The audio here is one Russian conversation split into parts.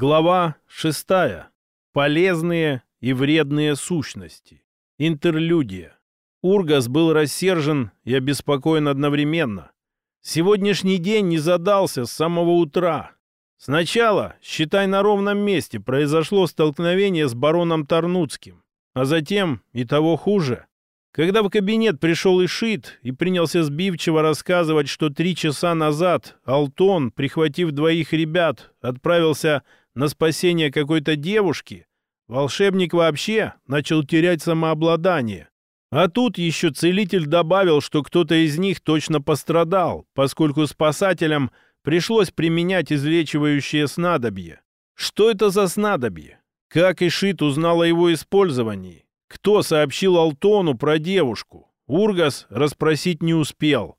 Глава шестая. Полезные и вредные сущности. Интерлюдия. Ургас был рассержен и обеспокоен одновременно. Сегодняшний день не задался с самого утра. Сначала, считай, на ровном месте произошло столкновение с бароном Тарнуцким, а затем и того хуже. Когда в кабинет пришел Ишит и принялся сбивчиво рассказывать, что три часа назад Алтон, прихватив двоих ребят, отправился на спасение какой-то девушки, волшебник вообще начал терять самообладание. А тут еще целитель добавил, что кто-то из них точно пострадал, поскольку спасателям пришлось применять излечивающее снадобье. Что это за снадобье? Как Ишит узнал о его использовании? Кто сообщил Алтону про девушку? Ургас расспросить не успел.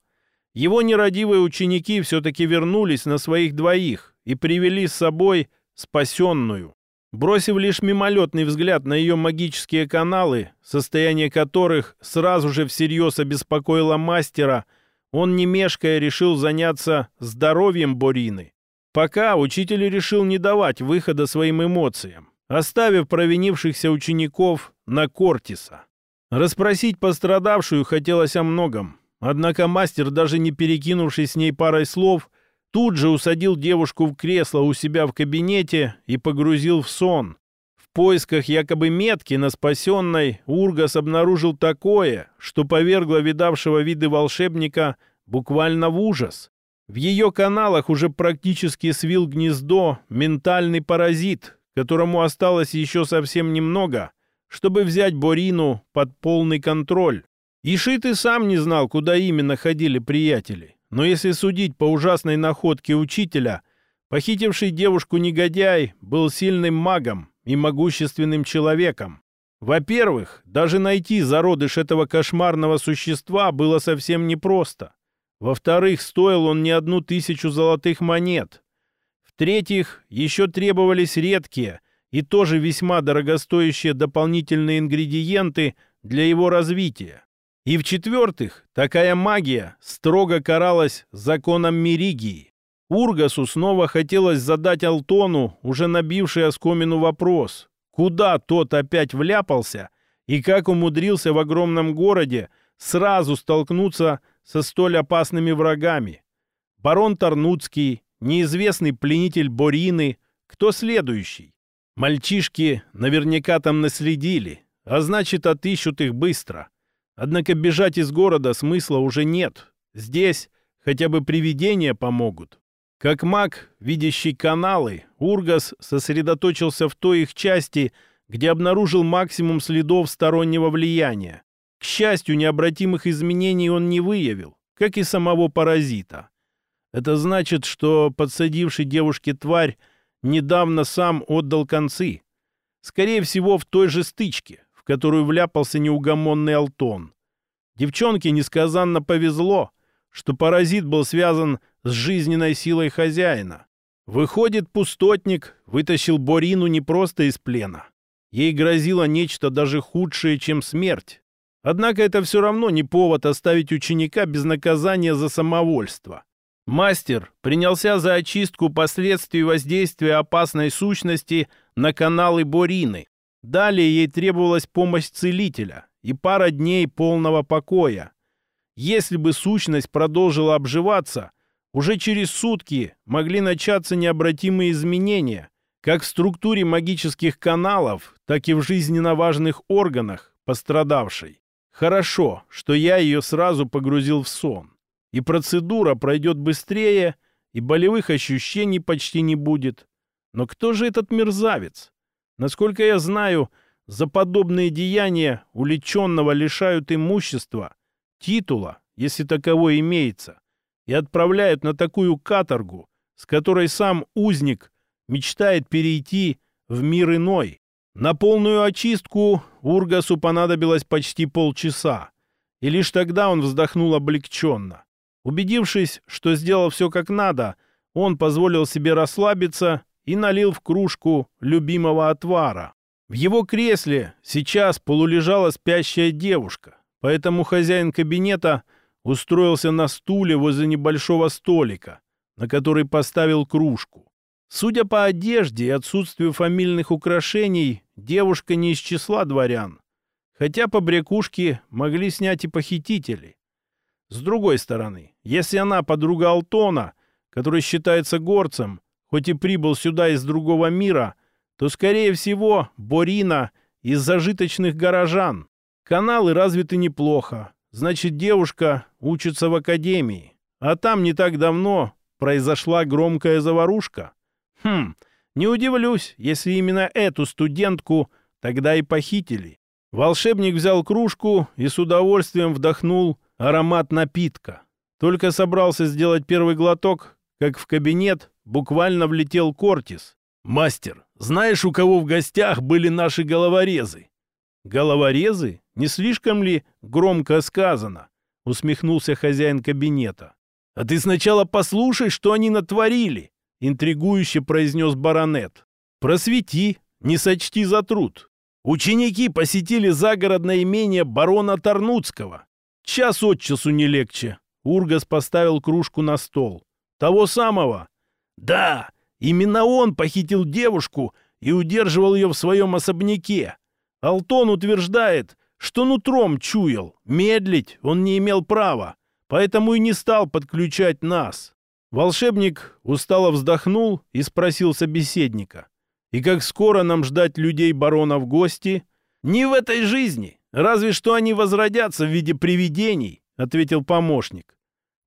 Его нерадивые ученики все-таки вернулись на своих двоих и привели с собой спасенную. Бросив лишь мимолетный взгляд на ее магические каналы, состояние которых сразу же всерьез обеспокоило мастера, он, не мешкая, решил заняться здоровьем Борины. Пока учитель решил не давать выхода своим эмоциям оставив провинившихся учеников на Кортиса. Расспросить пострадавшую хотелось о многом, однако мастер, даже не перекинувшись с ней парой слов, тут же усадил девушку в кресло у себя в кабинете и погрузил в сон. В поисках якобы метки на спасенной Ургас обнаружил такое, что повергло видавшего виды волшебника буквально в ужас. В ее каналах уже практически свил гнездо ментальный паразит, которому осталось еще совсем немного, чтобы взять Борину под полный контроль. Ишит и сам не знал, куда именно ходили приятели. Но если судить по ужасной находке учителя, похитивший девушку негодяй был сильным магом и могущественным человеком. Во-первых, даже найти зародыш этого кошмарного существа было совсем непросто. Во-вторых, стоил он не одну тысячу золотых монет. В-третьих, еще требовались редкие и тоже весьма дорогостоящие дополнительные ингредиенты для его развития. И в-четвертых, такая магия строго каралась законом Меригии. Ургасу снова хотелось задать Алтону, уже набивший оскомину вопрос, куда тот опять вляпался и как умудрился в огромном городе сразу столкнуться со столь опасными врагами. Барон Тарнуцкий, неизвестный пленитель Борины. Кто следующий? Мальчишки наверняка там наследили, а значит, отыщут их быстро. Однако бежать из города смысла уже нет. Здесь хотя бы привидения помогут. Как маг, видящий каналы, Ургас сосредоточился в той их части, где обнаружил максимум следов стороннего влияния. К счастью, необратимых изменений он не выявил, как и самого паразита. Это значит, что подсадивший девушке тварь недавно сам отдал концы. Скорее всего, в той же стычке, которую вляпался неугомонный Алтон. Девчонке несказанно повезло, что паразит был связан с жизненной силой хозяина. Выходит, пустотник вытащил Борину не просто из плена. Ей грозило нечто даже худшее, чем смерть. Однако это все равно не повод оставить ученика без наказания за самовольство. Мастер принялся за очистку последствий воздействия опасной сущности на каналы Борины. Далее ей требовалась помощь целителя и пара дней полного покоя. Если бы сущность продолжила обживаться, уже через сутки могли начаться необратимые изменения, как в структуре магических каналов, так и в жизненно важных органах пострадавшей. Хорошо, что я ее сразу погрузил в сон и процедура пройдет быстрее, и болевых ощущений почти не будет. Но кто же этот мерзавец? Насколько я знаю, за подобные деяния уличенного лишают имущества, титула, если таковой имеется, и отправляют на такую каторгу, с которой сам узник мечтает перейти в мир иной. На полную очистку Ургасу понадобилось почти полчаса, и лишь тогда он вздохнул облегченно. Убедившись, что сделал все как надо, он позволил себе расслабиться и налил в кружку любимого отвара. В его кресле сейчас полулежала спящая девушка, поэтому хозяин кабинета устроился на стуле возле небольшого столика, на который поставил кружку. Судя по одежде и отсутствию фамильных украшений, девушка не из числа дворян. Хотя по брякушке могли снять и похитители. С другой стороны, если она подруга Алтона, который считается горцем, хоть и прибыл сюда из другого мира, то, скорее всего, Борина из зажиточных горожан. Каналы развиты неплохо. Значит, девушка учится в академии. А там не так давно произошла громкая заварушка. Хм, не удивлюсь, если именно эту студентку тогда и похитили. Волшебник взял кружку и с удовольствием вдохнул аромат напитка. Только собрался сделать первый глоток, как в кабинет буквально влетел Кортис. «Мастер, знаешь, у кого в гостях были наши головорезы?» «Головорезы? Не слишком ли громко сказано?» — усмехнулся хозяин кабинета. «А ты сначала послушай, что они натворили!» — интригующе произнес баронет. «Просвети, не сочти за труд. Ученики посетили загородное имение барона Тарнуцкого. Час от часу не легче». Ургас поставил кружку на стол. «Того самого?» «Да, именно он похитил девушку и удерживал ее в своем особняке. Алтон утверждает, что нутром чуял. Медлить он не имел права, поэтому и не стал подключать нас. Волшебник устало вздохнул и спросил собеседника. «И как скоро нам ждать людей барона в гости?» «Не в этой жизни, разве что они возродятся в виде привидений», — ответил помощник.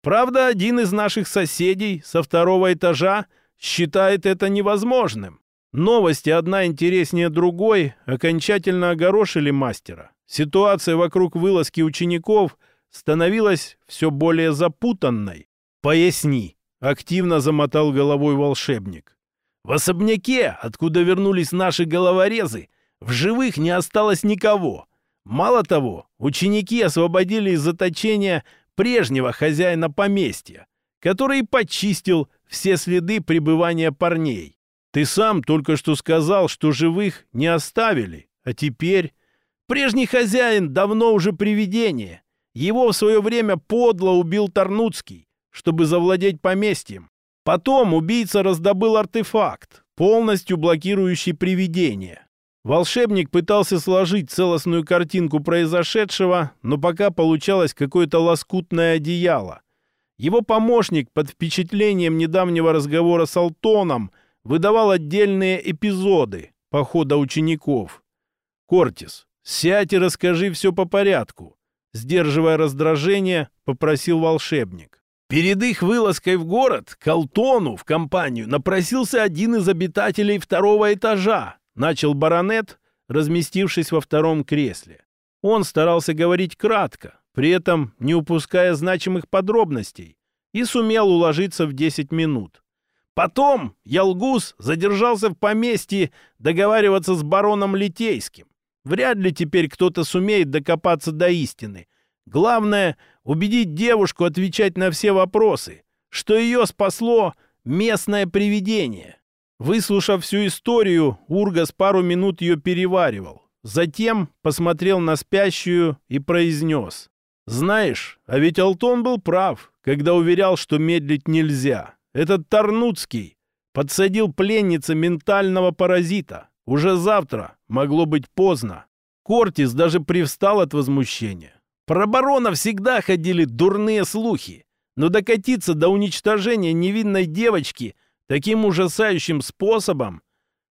«Правда, один из наших соседей со второго этажа считает это невозможным. Новости, одна интереснее другой, окончательно огорошили мастера. Ситуация вокруг вылазки учеников становилась все более запутанной. «Поясни», Активно замотал головой волшебник. В особняке, откуда вернулись наши головорезы, в живых не осталось никого. Мало того, ученики освободили из заточения прежнего хозяина поместья, который почистил все следы пребывания парней. Ты сам только что сказал, что живых не оставили, а теперь... Прежний хозяин давно уже привидение. Его в свое время подло убил Тарнуцкий чтобы завладеть поместьем. Потом убийца раздобыл артефакт, полностью блокирующий привидение. Волшебник пытался сложить целостную картинку произошедшего, но пока получалось какое-то лоскутное одеяло. Его помощник под впечатлением недавнего разговора с Алтоном выдавал отдельные эпизоды похода учеников. «Кортис, сядь и расскажи все по порядку», сдерживая раздражение, попросил волшебник. Перед их вылазкой в город, к Алтону, в компанию, напросился один из обитателей второго этажа, начал баронет, разместившись во втором кресле. Он старался говорить кратко, при этом не упуская значимых подробностей, и сумел уложиться в 10 минут. Потом Ялгус задержался в поместье договариваться с бароном Литейским. Вряд ли теперь кто-то сумеет докопаться до истины. Главное — убедить девушку отвечать на все вопросы, что ее спасло местное привидение. Выслушав всю историю, Ургас пару минут ее переваривал. Затем посмотрел на спящую и произнес. «Знаешь, а ведь Алтон был прав, когда уверял, что медлить нельзя. Этот Тарнуцкий подсадил пленнице ментального паразита. Уже завтра могло быть поздно. Кортис даже привстал от возмущения. Про барона всегда ходили дурные слухи, но докатиться до уничтожения невинной девочки таким ужасающим способом...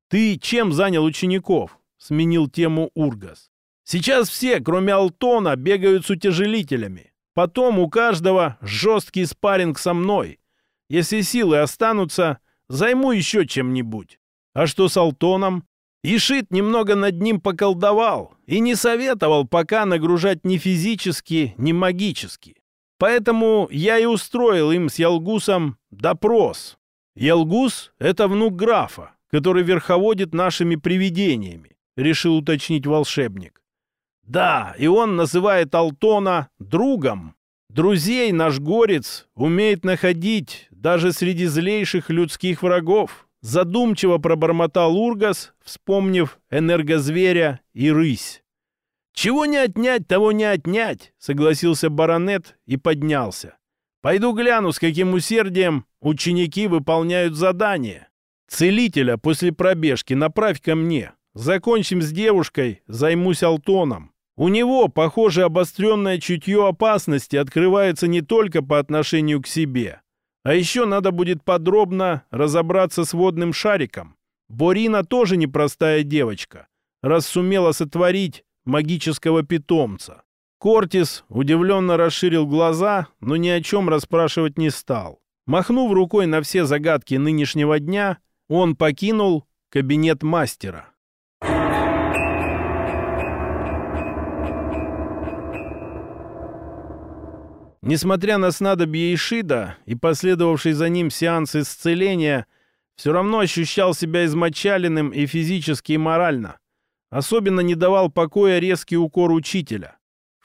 Ты чем занял учеников? Сменил тему Ургас. Сейчас все, кроме Алтона, бегают с утяжелителями. Потом у каждого жесткий спарринг со мной. Если силы останутся, займу еще чем-нибудь. А что с Алтоном? Ишит немного над ним поколдовал и не советовал пока нагружать ни физически, ни магически. Поэтому я и устроил им с Ялгусом допрос. Ялгус — это внук графа, который верховодит нашими привидениями, решил уточнить волшебник. Да, и он называет Алтона другом. Друзей наш горец умеет находить даже среди злейших людских врагов, Задумчиво пробормотал Ургас, вспомнив энергозверя и рысь. «Чего не отнять, того не отнять», — согласился баронет и поднялся. «Пойду гляну, с каким усердием ученики выполняют задание». Целителя после пробежки направь ко мне. Закончим с девушкой, займусь Алтоном. У него, похоже, обостренное чутье опасности открывается не только по отношению к себе. А еще надо будет подробно разобраться с водным шариком. Борина тоже непростая девочка, раз сумела сотворить магического питомца. Кортис удивленно расширил глаза, но ни о чем расспрашивать не стал. Махнув рукой на все загадки нынешнего дня, он покинул кабинет мастера. Несмотря на снадобье Ишида и последовавший за ним сеанс исцеления, все равно ощущал себя измочаленным и физически, и морально. Особенно не давал покоя резкий укор учителя.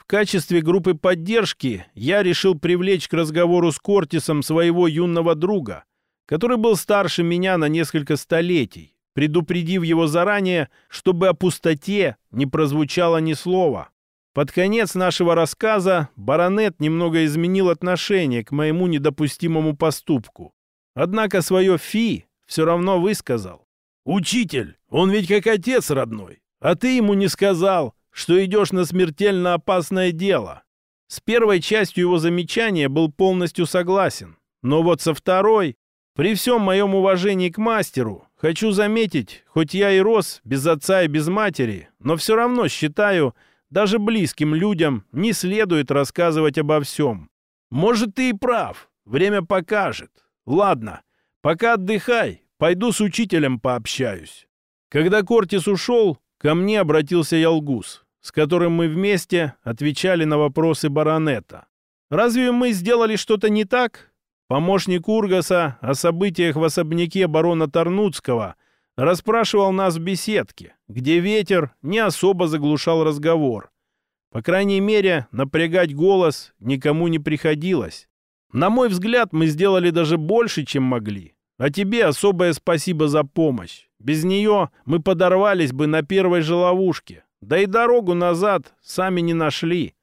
В качестве группы поддержки я решил привлечь к разговору с Кортисом своего юного друга, который был старше меня на несколько столетий, предупредив его заранее, чтобы о пустоте не прозвучало ни слова. Под конец нашего рассказа баронет немного изменил отношение к моему недопустимому поступку. Однако свое «фи» все равно высказал. «Учитель, он ведь как отец родной, а ты ему не сказал, что идешь на смертельно опасное дело». С первой частью его замечания был полностью согласен, но вот со второй, при всем моем уважении к мастеру, хочу заметить, хоть я и рос без отца и без матери, но все равно считаю, даже близким людям не следует рассказывать обо всем. Может, ты и прав. Время покажет. Ладно, пока отдыхай. Пойду с учителем пообщаюсь. Когда Кортис ушел, ко мне обратился Ялгус, с которым мы вместе отвечали на вопросы баронета. Разве мы сделали что-то не так? Помощник Ургаса о событиях в особняке барона Тарнуцкого расспрашивал нас в беседке, где ветер не особо заглушал разговор. По крайней мере, напрягать голос никому не приходилось. На мой взгляд, мы сделали даже больше, чем могли. А тебе особое спасибо за помощь. Без нее мы подорвались бы на первой же ловушке. Да и дорогу назад сами не нашли.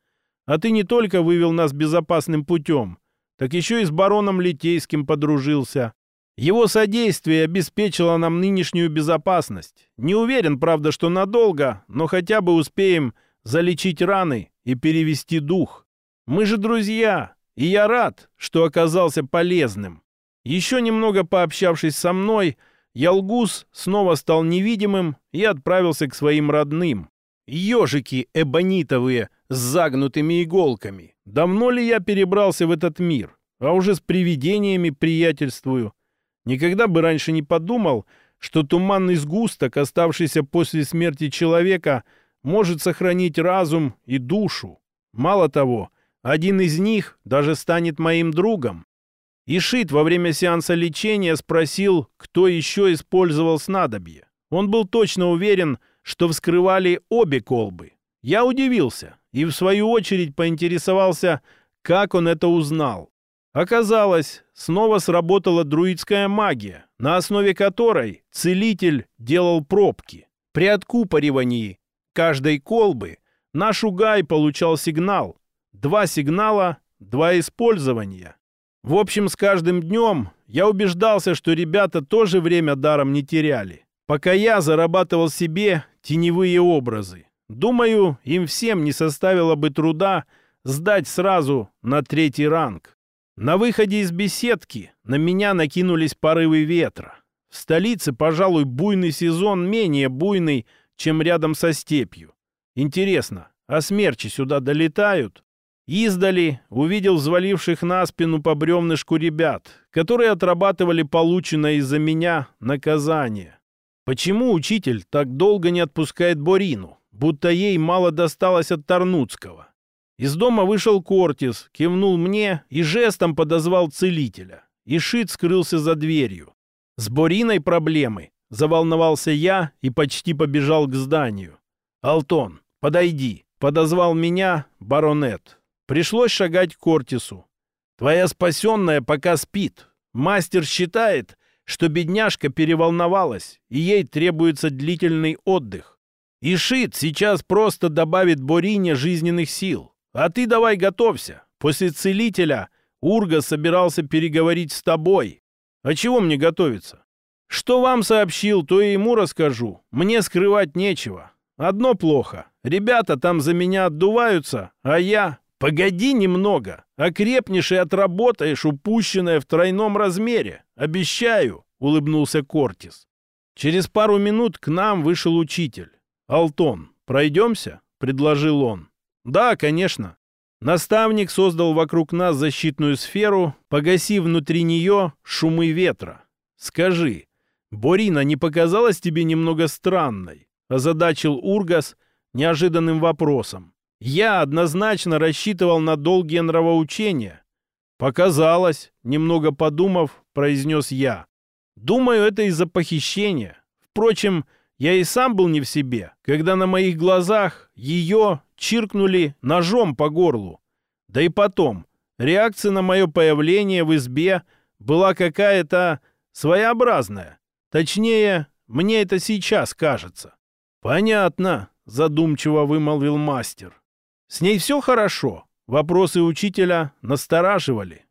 А ты не только вывел нас безопасным путем, так еще и с бароном Литейским подружился. Его содействие обеспечило нам нынешнюю безопасность. Не уверен, правда, что надолго, но хотя бы успеем залечить раны и перевести дух. Мы же друзья, и я рад, что оказался полезным. Еще немного пообщавшись со мной, Ялгус снова стал невидимым и отправился к своим родным. Ежики эбонитовые с загнутыми иголками. Давно ли я перебрался в этот мир? А уже с привидениями приятельствую. Никогда бы раньше не подумал, что туманный сгусток, оставшийся после смерти человека, может сохранить разум и душу. Мало того, один из них даже станет моим другом. Ишит во время сеанса лечения спросил, кто еще использовал снадобье. Он был точно уверен, что вскрывали обе колбы. Я удивился и, в свою очередь, поинтересовался, как он это узнал. Оказалось, снова сработала друидская магия, на основе которой целитель делал пробки. При откупоривании каждой колбы наш угай получал сигнал. Два сигнала, два использования. В общем, с каждым днем я убеждался, что ребята тоже время даром не теряли. Пока я зарабатывал себе теневые образы. Думаю, им всем не составило бы труда сдать сразу на третий ранг. На выходе из беседки на меня накинулись порывы ветра. В столице, пожалуй, буйный сезон менее буйный, чем рядом со степью. Интересно, а смерчи сюда долетают? Издали увидел взваливших на спину по бревнышку ребят, которые отрабатывали полученное из-за меня наказание. Почему учитель так долго не отпускает Борину, будто ей мало досталось от Тарнуцкого? Из дома вышел Кортис, кивнул мне и жестом подозвал целителя. Ишит скрылся за дверью. С Бориной проблемы. Заволновался я и почти побежал к зданию. «Алтон, подойди!» — подозвал меня баронет. Пришлось шагать к Кортису. «Твоя спасенная пока спит. Мастер считает, что бедняжка переволновалась, и ей требуется длительный отдых. Ишит сейчас просто добавит Борине жизненных сил. А ты давай готовься. После целителя Урга собирался переговорить с тобой. А чего мне готовиться? Что вам сообщил, то и ему расскажу. Мне скрывать нечего. Одно плохо. Ребята там за меня отдуваются, а я... Погоди немного. Окрепнешь и отработаешь упущенное в тройном размере. Обещаю, улыбнулся Кортис. Через пару минут к нам вышел учитель. «Алтон, пройдемся?» — предложил он. «Да, конечно». Наставник создал вокруг нас защитную сферу, погасив внутри нее шумы ветра. «Скажи, Борина не показалась тебе немного странной?» — озадачил Ургас неожиданным вопросом. «Я однозначно рассчитывал на долгие нравоучения». «Показалось», — немного подумав, произнес я. «Думаю, это из-за похищения. Впрочем, я и сам был не в себе, когда на моих глазах ее чиркнули ножом по горлу. Да и потом, реакция на мое появление в избе была какая-то своеобразная. Точнее, мне это сейчас кажется. «Понятно», — задумчиво вымолвил мастер. «С ней все хорошо?» Вопросы учителя настораживали.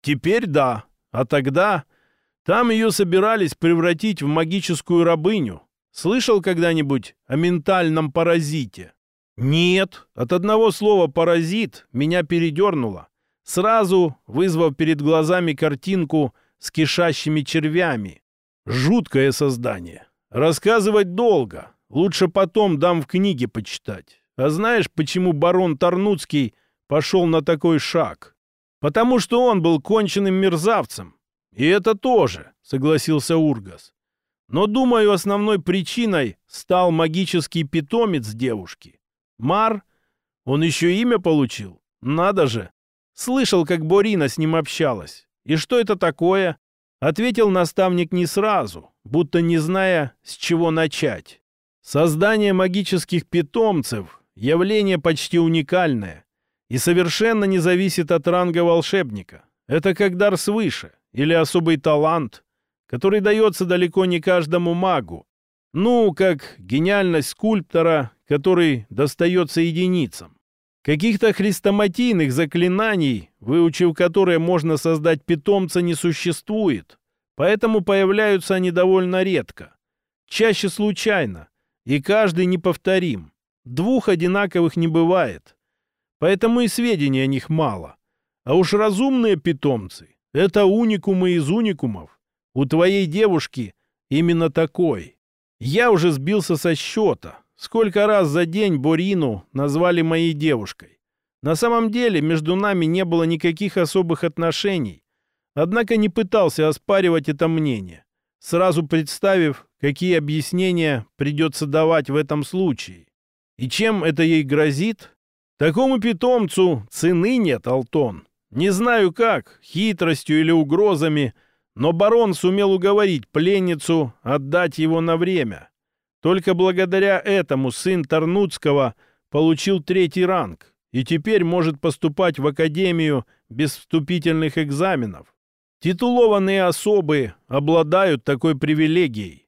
«Теперь да. А тогда там ее собирались превратить в магическую рабыню. Слышал когда-нибудь о ментальном паразите?» Нет, от одного слова «паразит» меня передернуло, сразу вызвав перед глазами картинку с кишащими червями. Жуткое создание. Рассказывать долго. Лучше потом дам в книге почитать. А знаешь, почему барон Тарнуцкий пошел на такой шаг? Потому что он был конченным мерзавцем. И это тоже, согласился Ургас. Но, думаю, основной причиной стал магический питомец девушки. Мар? Он еще имя получил? Надо же! Слышал, как Борина с ним общалась. И что это такое? Ответил наставник не сразу, будто не зная, с чего начать. Создание магических питомцев – явление почти уникальное и совершенно не зависит от ранга волшебника. Это как дар свыше или особый талант, который дается далеко не каждому магу. Ну, как гениальность скульптора который достается единицам. Каких-то хрестоматийных заклинаний, выучив которые можно создать питомца, не существует, поэтому появляются они довольно редко. Чаще случайно, и каждый неповторим. Двух одинаковых не бывает. Поэтому и сведений о них мало. А уж разумные питомцы — это уникумы из уникумов. У твоей девушки именно такой. Я уже сбился со счета, Сколько раз за день Борину назвали моей девушкой. На самом деле между нами не было никаких особых отношений. Однако не пытался оспаривать это мнение, сразу представив, какие объяснения придется давать в этом случае. И чем это ей грозит? Такому питомцу цены нет, Алтон. Не знаю как, хитростью или угрозами, но барон сумел уговорить пленницу отдать его на время. Только благодаря этому сын Тарнуцкого получил третий ранг и теперь может поступать в академию без вступительных экзаменов. Титулованные особы обладают такой привилегией.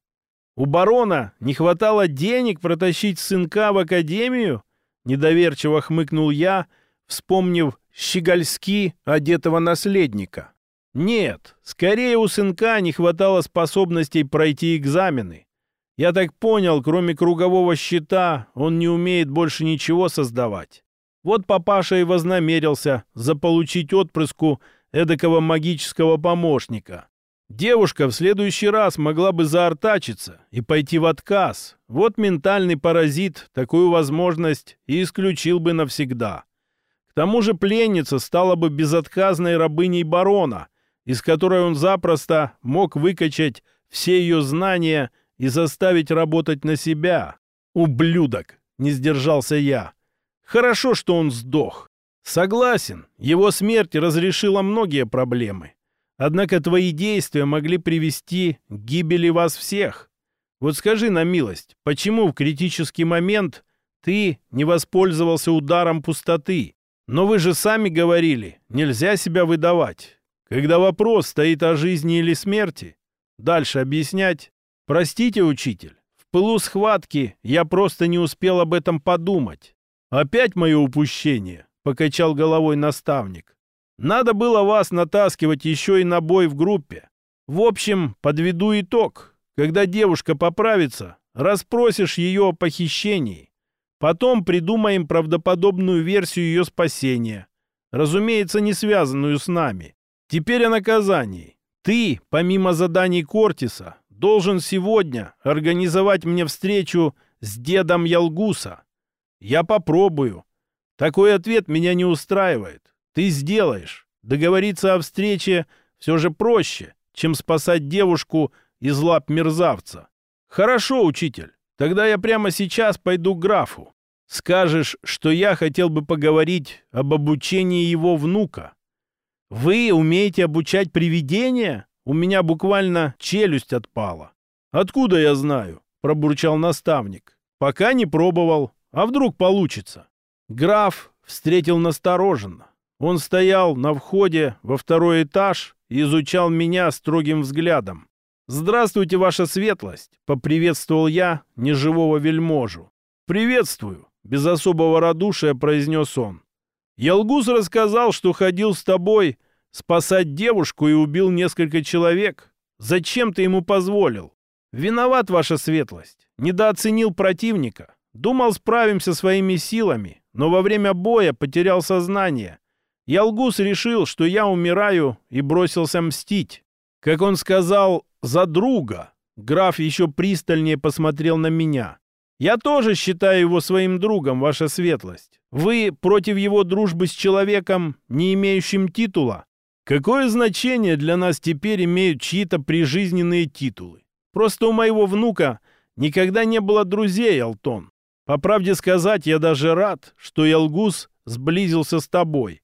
У барона не хватало денег протащить сынка в академию? Недоверчиво хмыкнул я, вспомнив щегольски одетого наследника. Нет, скорее у сынка не хватало способностей пройти экзамены. Я так понял, кроме кругового щита, он не умеет больше ничего создавать. Вот папаша и вознамерился заполучить отпрыску эдакого магического помощника. Девушка в следующий раз могла бы заортачиться и пойти в отказ. Вот ментальный паразит такую возможность и исключил бы навсегда. К тому же пленница стала бы безотказной рабыней барона, из которой он запросто мог выкачать все ее знания и заставить работать на себя. Ублюдок, не сдержался я. Хорошо, что он сдох. Согласен, его смерть разрешила многие проблемы. Однако твои действия могли привести к гибели вас всех. Вот скажи на милость, почему в критический момент ты не воспользовался ударом пустоты? Но вы же сами говорили, нельзя себя выдавать. Когда вопрос стоит о жизни или смерти, дальше объяснять «Простите, учитель, в пылу схватки я просто не успел об этом подумать. Опять мое упущение», — покачал головой наставник. «Надо было вас натаскивать еще и на бой в группе. В общем, подведу итог. Когда девушка поправится, расспросишь ее о похищении. Потом придумаем правдоподобную версию ее спасения. Разумеется, не связанную с нами. Теперь о наказании. Ты, помимо заданий Кортиса, должен сегодня организовать мне встречу с дедом Ялгуса. Я попробую. Такой ответ меня не устраивает. Ты сделаешь. Договориться о встрече все же проще, чем спасать девушку из лап мерзавца. Хорошо, учитель. Тогда я прямо сейчас пойду к графу. Скажешь, что я хотел бы поговорить об обучении его внука. Вы умеете обучать привидения? У меня буквально челюсть отпала. Откуда я знаю? Пробурчал наставник. Пока не пробовал. А вдруг получится? Граф встретил настороженно. Он стоял на входе во второй этаж и изучал меня строгим взглядом. «Здравствуйте, ваша светлость!» — поприветствовал я неживого вельможу. «Приветствую!» — без особого радушия произнес он. «Ялгус рассказал, что ходил с тобой спасать девушку и убил несколько человек. Зачем ты ему позволил?» «Виноват, ваша светлость. Недооценил противника. Думал, справимся своими силами, но во время боя потерял сознание. Ялгус решил, что я умираю, и бросился мстить. Как он сказал, за друга. Граф еще пристальнее посмотрел на меня. Я тоже считаю его своим другом, ваша светлость. Вы против его дружбы с человеком, не имеющим титула? Какое значение для нас теперь имеют чьи-то прижизненные титулы? Просто у моего внука никогда не было друзей, Алтон. По правде сказать, я даже рад, что Ялгус сблизился с тобой.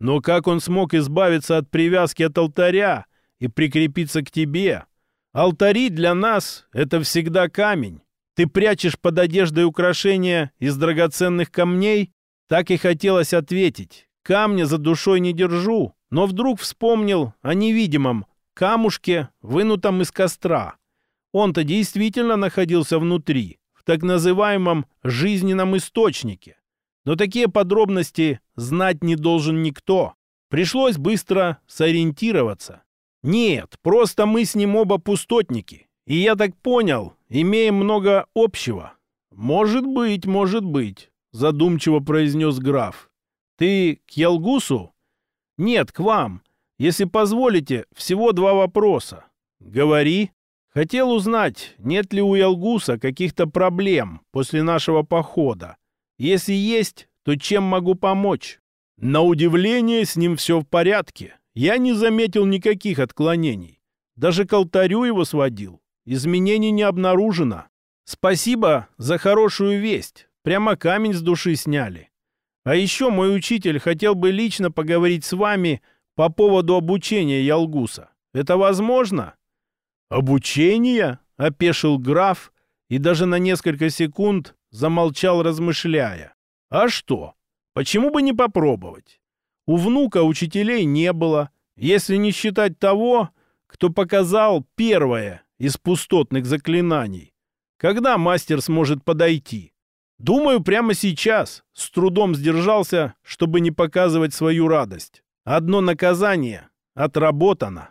Но как он смог избавиться от привязки от алтаря и прикрепиться к тебе? Алтари для нас — это всегда камень. Ты прячешь под одеждой украшения из драгоценных камней? Так и хотелось ответить. Камня за душой не держу, но вдруг вспомнил о невидимом камушке, вынутом из костра. Он-то действительно находился внутри, в так называемом жизненном источнике. Но такие подробности знать не должен никто. Пришлось быстро сориентироваться. Нет, просто мы с ним оба пустотники. И я так понял, имеем много общего. Может быть, может быть, задумчиво произнес граф. Ты к Ялгусу? Нет, к вам. Если позволите, всего два вопроса. Говори. Хотел узнать, нет ли у Ялгуса каких-то проблем после нашего похода. Если есть, то чем могу помочь? На удивление, с ним все в порядке. Я не заметил никаких отклонений. Даже к алтарю его сводил. Изменений не обнаружено. Спасибо за хорошую весть. Прямо камень с души сняли. А еще мой учитель хотел бы лично поговорить с вами по поводу обучения Ялгуса. Это возможно? Обучение? Опешил граф и даже на несколько секунд замолчал, размышляя. А что? Почему бы не попробовать? У внука учителей не было, если не считать того, кто показал первое из пустотных заклинаний. Когда мастер сможет подойти? Думаю, прямо сейчас с трудом сдержался, чтобы не показывать свою радость. Одно наказание отработано.